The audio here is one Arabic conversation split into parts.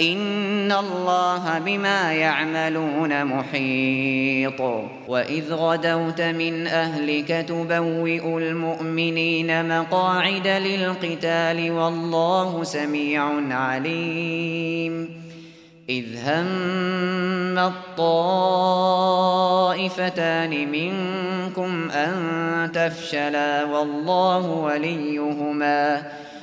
ان الله بما يعملون محيط. واذ غدوت من اهلك تبوئ المؤمنين مقاعد للقتال والله سميع عليم. إذ هم الطائفتان منكم أن تفشلا والله وليهما وليهما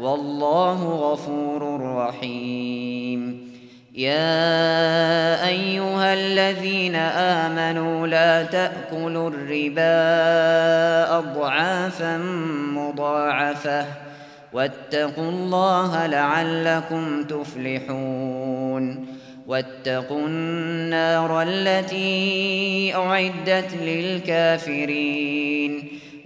والله غفور رحيم. يا أيها الذين آمنوا لا تأكلوا الربا اضعافا مضاعفة واتقوا الله لعلكم تفلحون. واتقوا النار التي أعدت للكافرين.